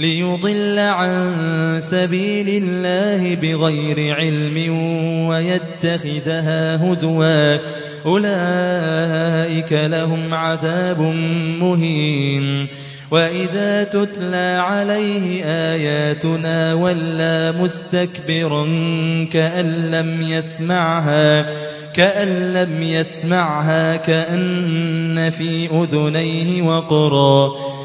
ليضل عن سبيل الله بغير علم ويتخذها هزوا. أولئك لهم عذاب مهين. وإذا تتلى عليه آياتنا ولا مستكبرا كأن لم يسمعها كأن لم يسمعها كأن في أذنيه وقرا.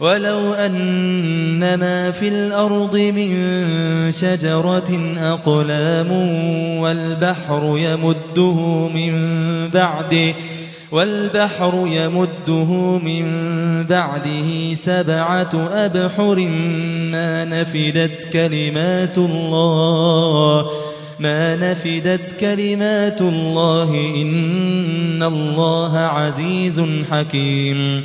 ولو أن ما في الأرض من شجرة أقلام والبحر يمده من بعده والبحر يمده من بعده سبعة أبحر ما نفدت كلمات الله ما نفدت كلمات الله إن الله عزيز حكيم.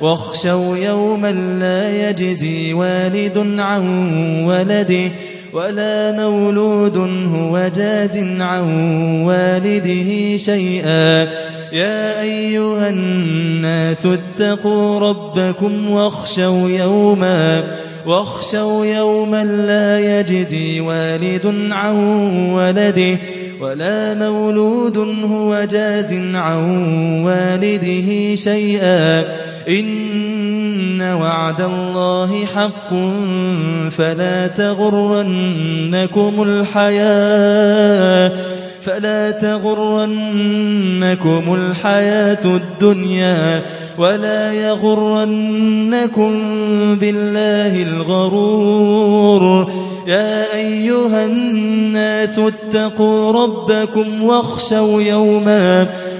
واخشوا يوما لا يجزي والد عن ولده ولا مولود هو جاز عن والده شيئا. يا أيها الناس اتقوا ربكم واخشوا يوما واخشوا يوما لا يجزي والد عن ولده ولا مولود هو جاز عن والده شيئا. إن وعد الله حق فلا تغرنكم الحياة فلا تغرنكم الحياة الدنيا ولا يغرنكم بالله الغرور يا أيها الناس اتقوا ربكم واخشوا يوما